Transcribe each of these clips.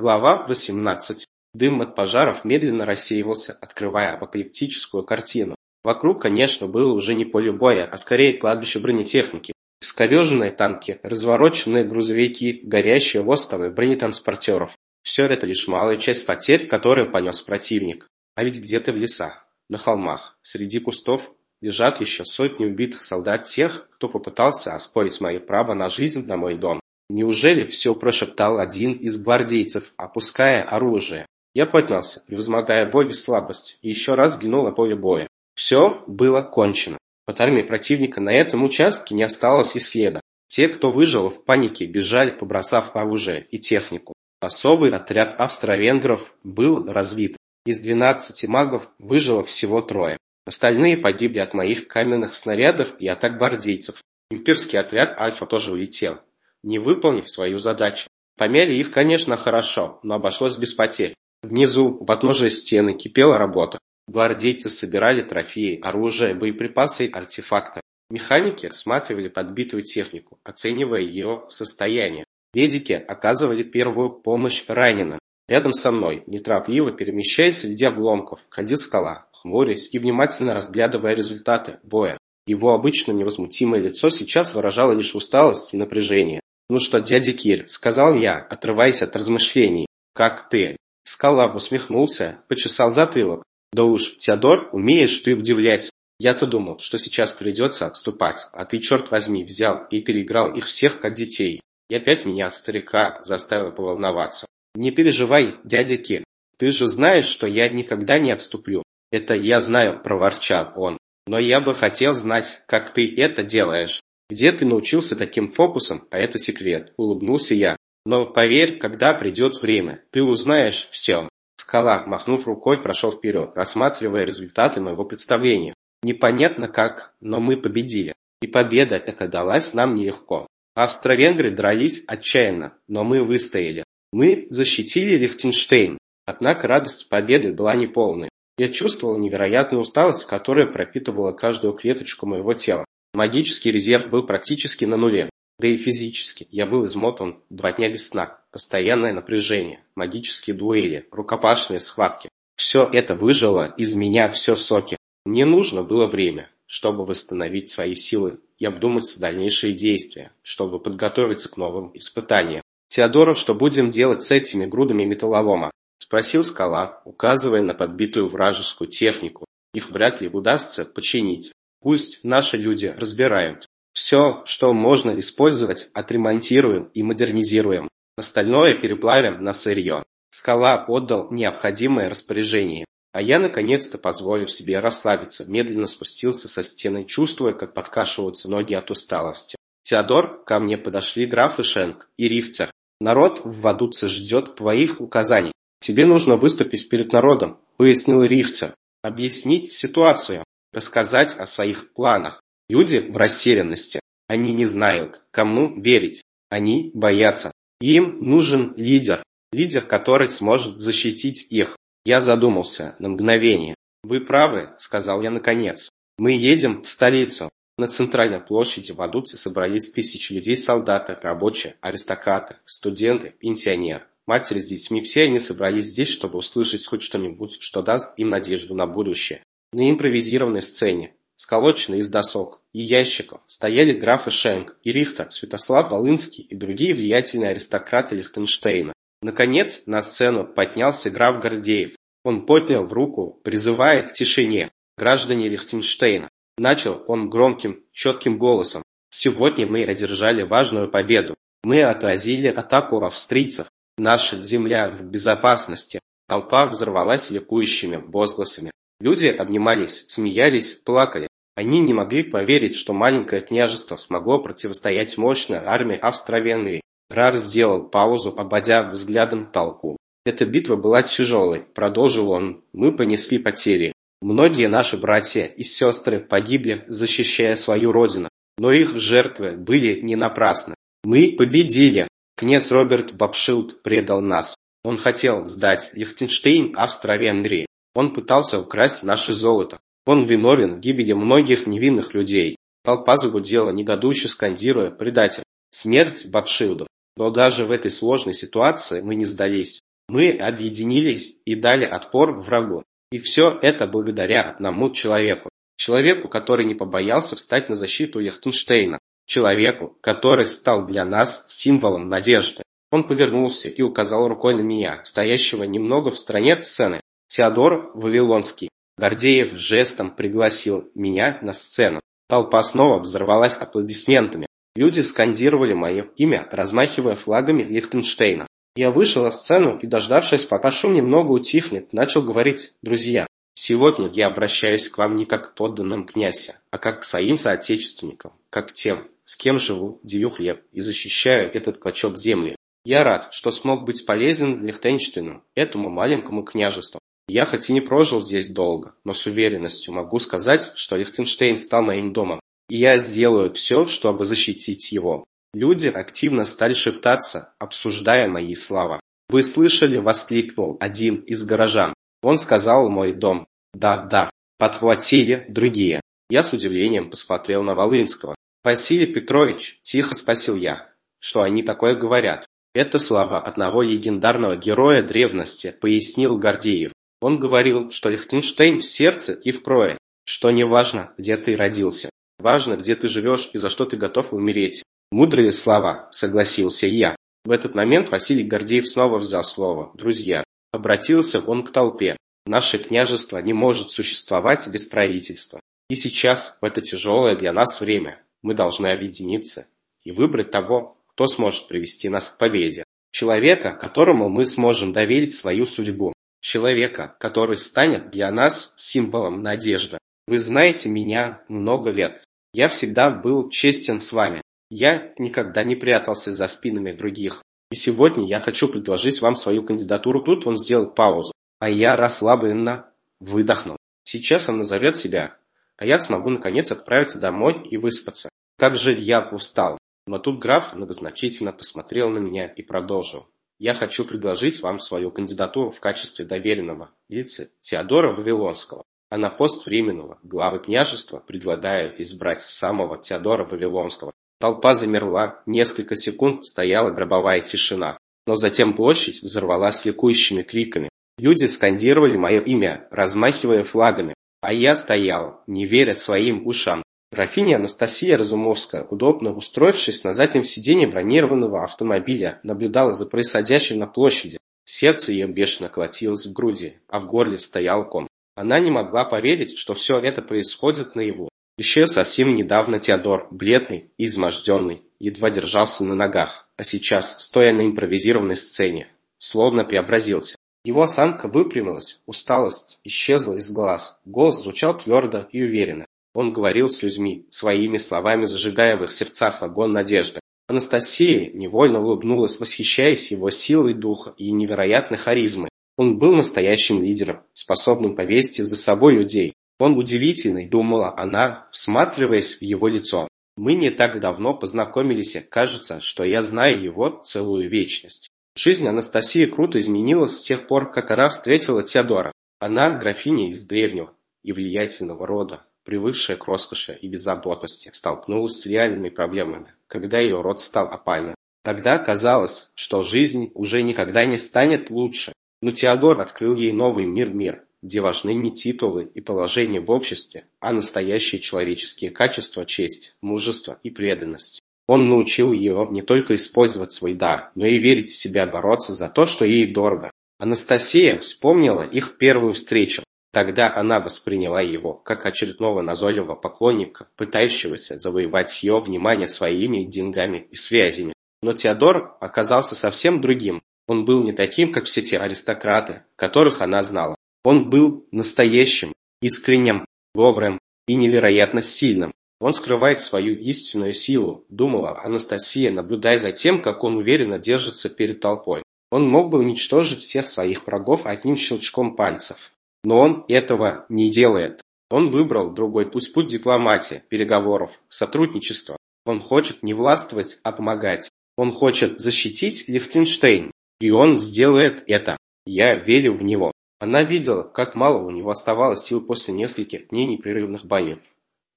Глава 18. Дым от пожаров медленно рассеивался, открывая апокалиптическую картину. Вокруг, конечно, было уже не поле боя, а скорее кладбище бронетехники. Искореженные танки, развороченные грузовики, горящие остовы бронетранспортеров. Все это лишь малая часть потерь, которые понес противник. А ведь где-то в лесах, на холмах, среди кустов лежат еще сотни убитых солдат тех, кто попытался оспорить мои права на жизнь на мой дом. Неужели все прошептал один из гвардейцев, опуская оружие? Я поднялся, превозмогая боль и слабость, и еще раз взглянул на поле боя. Все было кончено. От армии противника на этом участке не осталось и следа. Те, кто выжил в панике, бежали, побросав оружие и технику. Особый отряд австро-венгров был развит. Из 12 магов выжило всего трое. Остальные погибли от моих каменных снарядов и атак гвардейцев. Имперский отряд Альфа тоже улетел, не выполнив свою задачу. Помяли их, конечно, хорошо, но обошлось без потерь. Внизу, у подножия стены, кипела работа. Гвардейцы собирали трофеи, оружие, боеприпасы и артефакты. Механики рассматривали подбитую технику, оценивая ее состояние. Медики оказывали первую помощь раненым. Рядом со мной, неторопливо перемещаясь среди обломков, ходил скала, хмурясь и внимательно разглядывая результаты боя. Его обычно невозмутимое лицо сейчас выражало лишь усталость и напряжение. «Ну что, дядя Кир», — сказал я, отрываясь от размышлений. «Как ты?» Скала усмехнулся, почесал затылок. «Да уж, Теодор, умеешь ты удивлять. Я-то думал, что сейчас придется отступать, а ты, черт возьми, взял и переиграл их всех как детей. И опять меня старика заставил поволноваться. Не переживай, дядя Кир, ты же знаешь, что я никогда не отступлю. Это я знаю, проворчал он. Но я бы хотел знать, как ты это делаешь. Где ты научился таким фокусам, а это секрет, улыбнулся я. Но поверь, когда придет время, ты узнаешь все. Скала, махнув рукой, прошел вперед, рассматривая результаты моего представления. Непонятно как, но мы победили. И победа эта далась нам нелегко. Австро-венгры дрались отчаянно, но мы выстояли. Мы защитили Лихтенштейн. Однако радость победы была неполной. Я чувствовал невероятную усталость, которая пропитывала каждую клеточку моего тела. Магический резерв был практически на нуле. Да и физически. Я был измотан два дня без сна. Постоянное напряжение, магические дуэли, рукопашные схватки. Все это выжило из меня все соки. Мне нужно было время, чтобы восстановить свои силы и обдумать дальнейшие действия, чтобы подготовиться к новым испытаниям. Теодоров, что будем делать с этими грудами металлолома? Спросил скала, указывая на подбитую вражескую технику. Их вряд ли удастся починить. Пусть наши люди разбирают. Все, что можно использовать, отремонтируем и модернизируем. Остальное переплавим на сырье. Скала отдал необходимое распоряжение. А я наконец-то, позволив себе расслабиться, медленно спустился со стены, чувствуя, как подкашиваются ноги от усталости. Теодор, ко мне подошли граф и Шенк, и Ривцер. Народ в Вадуце ждет твоих указаний. «Тебе нужно выступить перед народом», — пояснил Ривца. «Объяснить ситуацию, рассказать о своих планах. Люди в растерянности. Они не знают, кому верить. Они боятся. Им нужен лидер. Лидер, который сможет защитить их. Я задумался на мгновение. «Вы правы», — сказал я наконец. «Мы едем в столицу. На центральной площади в Адуце собрались тысячи людей, солдаты, рабочие, аристократы, студенты, пенсионеры. Матери с детьми, все они собрались здесь, чтобы услышать хоть что-нибудь, что даст им надежду на будущее. На импровизированной сцене, сколоченной из досок и ящиков, стояли графы Шенк и Рихтер, Святослав Волынский и другие влиятельные аристократы Лихтенштейна. Наконец на сцену поднялся граф Гордеев. Он поднял руку, призывая к тишине. Граждане Лихтенштейна. Начал он громким, четким голосом. Сегодня мы одержали важную победу. Мы отразили атаку австрийцев. Наша земля в безопасности. Толпа взорвалась ликующими возгласами. Люди обнимались, смеялись, плакали. Они не могли поверить, что маленькое княжество смогло противостоять мощной армии Австро-Венгрии. Рар сделал паузу, обводя взглядом толпу. Эта битва была тяжелой, продолжил он. Мы понесли потери. Многие наши братья и сестры погибли, защищая свою родину. Но их жертвы были не напрасны. Мы победили. Князь Роберт Бабшилд предал нас. Он хотел сдать Лихтенштейн Австро-Венгрии. Он пытался украсть наше золото. Он виновен в гибели многих невинных людей. Толпа загудела, негодующе скандируя «Предатель! Смерть Бабшилду!» Но даже в этой сложной ситуации мы не сдались. Мы объединились и дали отпор врагу. И все это благодаря одному человеку. Человеку, который не побоялся встать на защиту Лихтенштейна. Человеку, который стал для нас символом надежды. Он повернулся и указал рукой на меня, стоящего немного в стороне сцены. Теодор Вавилонский. Гордеев жестом пригласил меня на сцену. Толпа снова взорвалась аплодисментами. Люди скандировали мое имя, размахивая флагами Лихтенштейна. Я вышел на сцену и, дождавшись, пока шум немного утихнет, начал говорить «Друзья, сегодня я обращаюсь к вам не как к подданным князя, а как к своим соотечественникам, как к тем, с кем живу, делю хлеб и защищаю этот клочок земли. Я рад, что смог быть полезен Лихтенштейну, этому маленькому княжеству. Я хоть и не прожил здесь долго, но с уверенностью могу сказать, что Лихтенштейн стал моим домом, и я сделаю все, чтобы защитить его. Люди активно стали шептаться, обсуждая мои слова. «Вы слышали?» – воскликнул один из горожан. Он сказал «мой дом». «Да, да», – подхватили другие. Я с удивлением посмотрел на Волынского. «Василий Петрович», – тихо спросил я, – «что они такое говорят?» «Это слова одного легендарного героя древности», – пояснил Гордеев. Он говорил, что Лихтенштейн в сердце и в крови, что не важно, где ты родился, важно, где ты живешь и за что ты готов умереть. Мудрые слова, согласился я. В этот момент Василий Гордеев снова взял слово. Друзья, обратился он к толпе. Наше княжество не может существовать без правительства. И сейчас, в это тяжелое для нас время, мы должны объединиться и выбрать того, кто сможет привести нас к победе. Человека, которому мы сможем доверить свою судьбу. Человека, который станет для нас символом надежды. Вы знаете меня много лет. Я всегда был честен с вами. Я никогда не прятался за спинами других. И сегодня я хочу предложить вам свою кандидатуру. Тут он сделал паузу. А я расслабленно выдохнул. Сейчас он назовет себя, а я смогу наконец отправиться домой и выспаться. Как же я устал. Но тут граф многозначительно посмотрел на меня и продолжил. Я хочу предложить вам свою кандидатуру в качестве доверенного лица Теодора Вавилонского, а на пост временного главы княжества предлагаю избрать самого Теодора Вавилонского, Толпа замерла, несколько секунд стояла гробовая тишина. Но затем площадь взорвалась ликующими криками. Люди скандировали мое имя, размахивая флагами. А я стоял, не веря своим ушам. Графиня Анастасия Разумовская, удобно устроившись на заднем сиденье бронированного автомобиля, наблюдала за происходящим на площади. Сердце ее бешено колотилось в груди, а в горле стоял ком. Она не могла поверить, что все это происходит наяву. Еще совсем недавно Теодор, бледный и изможденный, едва держался на ногах, а сейчас, стоя на импровизированной сцене, словно преобразился. Его осанка выпрямилась, усталость исчезла из глаз, голос звучал твердо и уверенно. Он говорил с людьми, своими словами зажигая в их сердцах огонь надежды. Анастасия невольно улыбнулась, восхищаясь его силой духа и невероятной харизмой. Он был настоящим лидером, способным повесить за собой людей, он удивительный, думала она, всматриваясь в его лицо. Мы не так давно познакомились, кажется, что я знаю его целую вечность. Жизнь Анастасии круто изменилась с тех пор, как она встретила Теодора. Она графиня из древнего и влиятельного рода, привыкшая к роскоши и беззаботности, столкнулась с реальными проблемами, когда ее род стал опальным. Тогда казалось, что жизнь уже никогда не станет лучше, но Теодор открыл ей новый мир-мир, где важны не титулы и положение в обществе, а настоящие человеческие качества, честь, мужество и преданность. Он научил ее не только использовать свой дар, но и верить в себя, бороться за то, что ей дорого. Анастасия вспомнила их первую встречу. Тогда она восприняла его как очередного назойливого поклонника, пытающегося завоевать ее внимание своими деньгами и связями. Но Теодор оказался совсем другим. Он был не таким, как все те аристократы, которых она знала. Он был настоящим, искренним, добрым и невероятно сильным. Он скрывает свою истинную силу, думала Анастасия, наблюдая за тем, как он уверенно держится перед толпой. Он мог бы уничтожить всех своих врагов одним щелчком пальцев. Но он этого не делает. Он выбрал другой путь, путь дипломатии, переговоров, сотрудничества. Он хочет не властвовать, а помогать. Он хочет защитить Лихтенштейн. И он сделает это. Я верю в него. Она видела, как мало у него оставалось сил после нескольких дней непрерывных боев,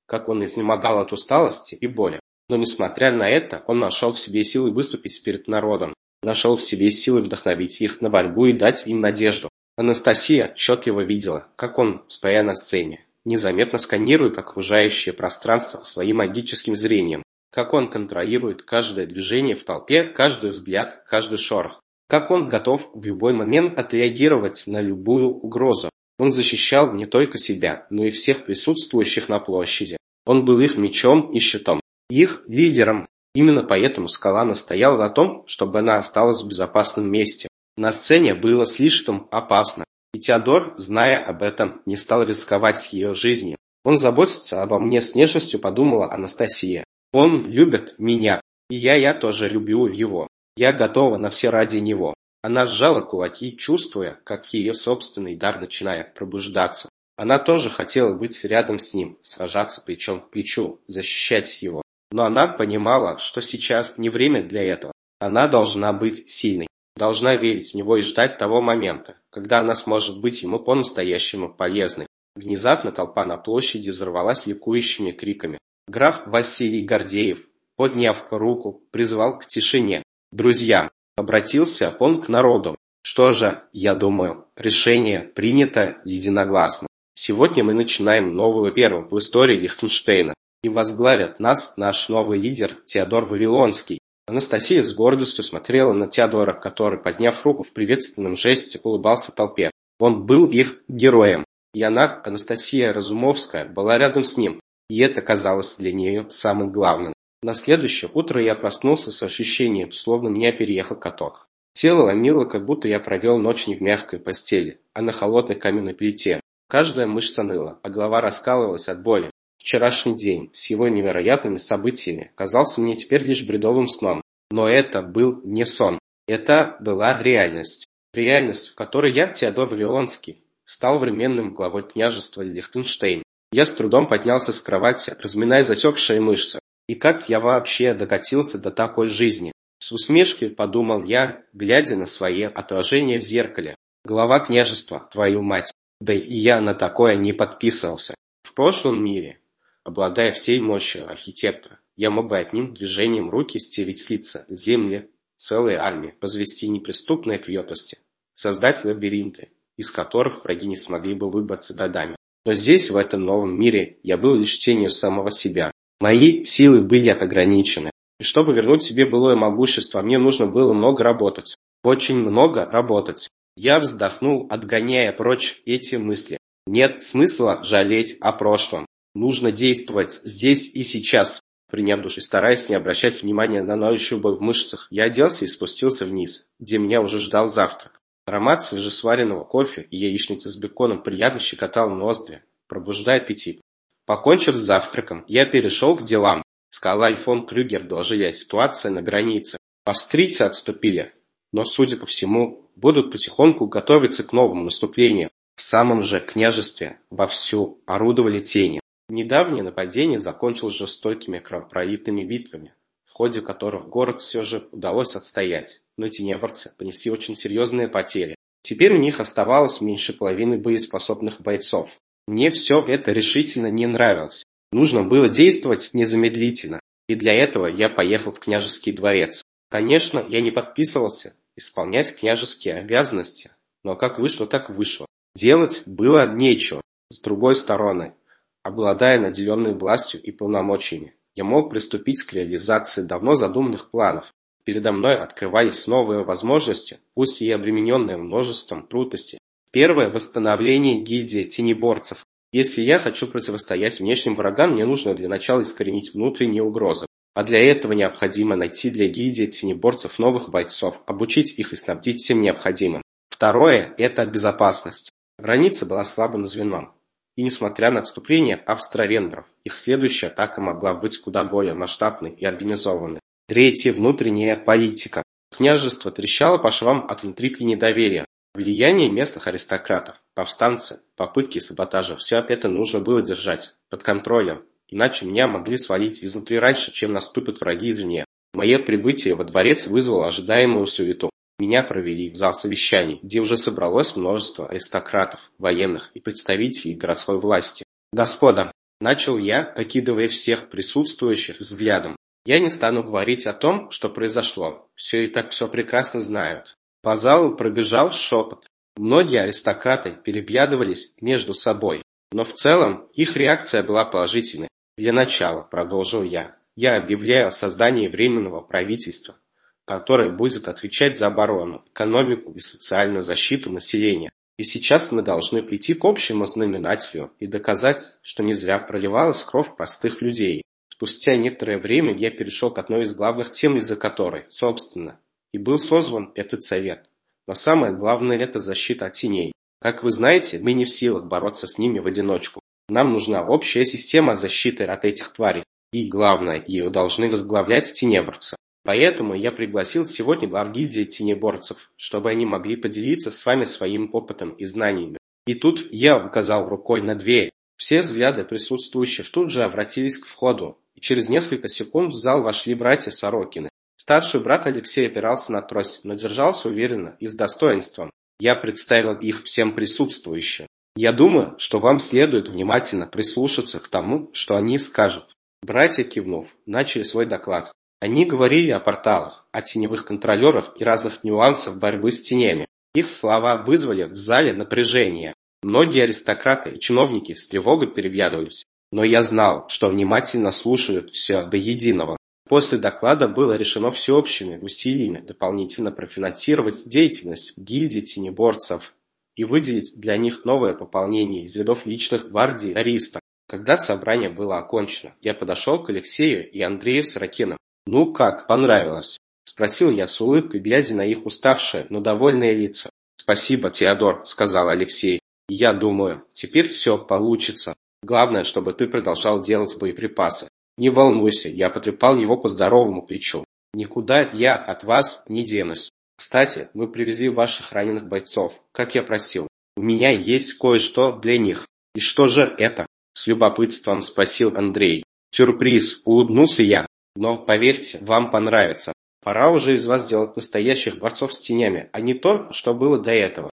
как он изнемогал от усталости и боли. Но несмотря на это, он нашел в себе силы выступить перед народом. нашел в себе силы вдохновить их на борьбу и дать им надежду. Анастасия отчетливо видела, как он, стоя на сцене, незаметно сканирует окружающее пространство своим магическим зрением, как он контролирует каждое движение в толпе, каждый взгляд, каждый шорох, как он готов в любой момент отреагировать на любую угрозу. Он защищал не только себя, но и всех присутствующих на площади. Он был их мечом и щитом, их лидером. Именно поэтому Скала настояла на том, чтобы она осталась в безопасном месте. На сцене было слишком опасно, и Теодор, зная об этом, не стал рисковать ее жизнью. Он заботится обо мне с нежностью, подумала Анастасия. Он любит меня, и я, я тоже люблю его. Я готова на все ради него. Она сжала кулаки, чувствуя, как ее собственный дар начинает пробуждаться. Она тоже хотела быть рядом с ним, сражаться плечом к плечу, защищать его. Но она понимала, что сейчас не время для этого. Она должна быть сильной должна верить в него и ждать того момента, когда она сможет быть ему по-настоящему полезной. Внезапно толпа на площади взорвалась ликующими криками. Граф Василий Гордеев, подняв руку, призвал к тишине. «Друзья!» – обратился он к народу. «Что же, я думаю, решение принято единогласно. Сегодня мы начинаем новую первую в истории Лихтенштейна, и возглавит нас наш новый лидер Теодор Вавилонский. Анастасия с гордостью смотрела на Теодора, который, подняв руку в приветственном жесте, улыбался толпе. Он был их героем. И она, Анастасия Разумовская, была рядом с ним, и это казалось для нее самым главным. На следующее утро я проснулся с ощущением, словно меня переехал каток. Тело ломило, как будто я провел ночь не в мягкой постели, а на холодной каменной плите. Каждая мышца ныла, а голова раскалывалась от боли. Вчерашний день с его невероятными событиями казался мне теперь лишь бредовым сном. Но это был не сон. Это была реальность. Реальность, в которой я, Теодор Вавилонский, стал временным главой княжества Лихтенштейн. Я с трудом поднялся с кровати, разминая затекшие мышцы. И как я вообще докатился до такой жизни? С усмешкой подумал я, глядя на свое отражение в зеркале. Глава княжества, твою мать. Да и я на такое не подписывался. В прошлом мире Обладая всей мощью архитектора, я мог бы одним движением руки стереть с лица земли целой армии, возвести неприступные крепости, создать лабиринты, из которых враги не смогли бы выбраться годами. Но здесь, в этом новом мире, я был лишь тенью самого себя. Мои силы были ограничены. И чтобы вернуть себе былое могущество, мне нужно было много работать. Очень много работать. Я вздохнул, отгоняя прочь эти мысли. Нет смысла жалеть о прошлом. Нужно действовать здесь и сейчас. Приняв душ и стараясь не обращать внимания на ноющую боль в мышцах, я оделся и спустился вниз, где меня уже ждал завтрак. Аромат свежесваренного кофе и яичницы с беконом приятно щекотал ноздри, пробуждая аппетит. Покончив с завтраком, я перешел к делам. Скала и фон Крюгер доложили о ситуации на границе. Австрийцы отступили, но, судя по всему, будут потихоньку готовиться к новому наступлению. В самом же княжестве вовсю орудовали тени. Недавнее нападение закончилось жестокими кровопролитными битвами, в ходе которых город все же удалось отстоять, но тенеборцы понесли очень серьезные потери. Теперь у них оставалось меньше половины боеспособных бойцов. Мне все это решительно не нравилось. Нужно было действовать незамедлительно, и для этого я поехал в княжеский дворец. Конечно, я не подписывался исполнять княжеские обязанности, но как вышло, так вышло. Делать было нечего. С другой стороны, Обладая наделенной властью и полномочиями, я мог приступить к реализации давно задуманных планов. Передо мной открывались новые возможности, пусть и обремененные множеством трудностей. Первое – восстановление гильдии тенеборцев. Если я хочу противостоять внешним врагам, мне нужно для начала искоренить внутренние угрозы. А для этого необходимо найти для гильдии тенеборцев новых бойцов, обучить их и снабдить всем необходимым. Второе – это безопасность. Граница была слабым звеном. И несмотря на отступление австро-венгров, их следующая атака могла быть куда более масштабной и организованной. Третье – внутренняя политика. Княжество трещало по швам от интриг и недоверия. Влияние местных аристократов, повстанцы, попытки саботажа – все это нужно было держать под контролем, иначе меня могли свалить изнутри раньше, чем наступят враги извне. Мое прибытие во дворец вызвало ожидаемую суету. Меня провели в зал совещаний, где уже собралось множество аристократов, военных и представителей городской власти. «Господа!» – начал я, окидывая всех присутствующих взглядом. Я не стану говорить о том, что произошло. Все и так все прекрасно знают. По залу пробежал шепот. Многие аристократы перебьядывались между собой, но в целом их реакция была положительной. Для начала, продолжил я, я объявляю о создании Временного правительства, которое будет отвечать за оборону, экономику и социальную защиту населения. И сейчас мы должны прийти к общему знаменателю и доказать, что не зря проливалась кровь простых людей. Спустя некоторое время я перешел к одной из главных тем, из-за которой, собственно, и был созван этот совет. Но самое главное – это защита от теней. Как вы знаете, мы не в силах бороться с ними в одиночку. Нам нужна общая система защиты от этих тварей. И главное, ее должны возглавлять тенеборцы. Поэтому я пригласил сегодня глав гильдии тенеборцев, чтобы они могли поделиться с вами своим опытом и знаниями. И тут я указал рукой на дверь. Все взгляды присутствующих тут же обратились к входу, и через несколько секунд в зал вошли братья Сорокины. Старший брат Алексей опирался на трость, но держался уверенно и с достоинством. Я представил их всем присутствующим. Я думаю, что вам следует внимательно прислушаться к тому, что они скажут. Братья, кивнув, начали свой доклад. Они говорили о порталах, о теневых контролерах и разных нюансах борьбы с тенями. Их слова вызвали в зале напряжение. Многие аристократы и чиновники с тревогой переглядывались. Но я знал, что внимательно слушают все до единого. После доклада было решено всеобщими усилиями дополнительно профинансировать деятельность гильдии тенеборцев и выделить для них новое пополнение из рядов личных гвардий Ариста. Когда собрание было окончено, я подошел к Алексею и Андрею Сорокиным. «Ну как, понравилось?» – спросил я с улыбкой, глядя на их уставшие, но довольные лица. «Спасибо, Теодор», – сказал Алексей. «Я думаю, теперь все получится. Главное, чтобы ты продолжал делать боеприпасы. Не волнуйся, я потрепал его по здоровому плечу. Никуда я от вас не денусь. Кстати, вы привезли ваших раненых бойцов, как я просил. У меня есть кое-что для них. И что же это? С любопытством спросил Андрей. Сюрприз, улыбнулся я. Но, поверьте, вам понравится. Пора уже из вас сделать настоящих борцов с тенями, а не то, что было до этого.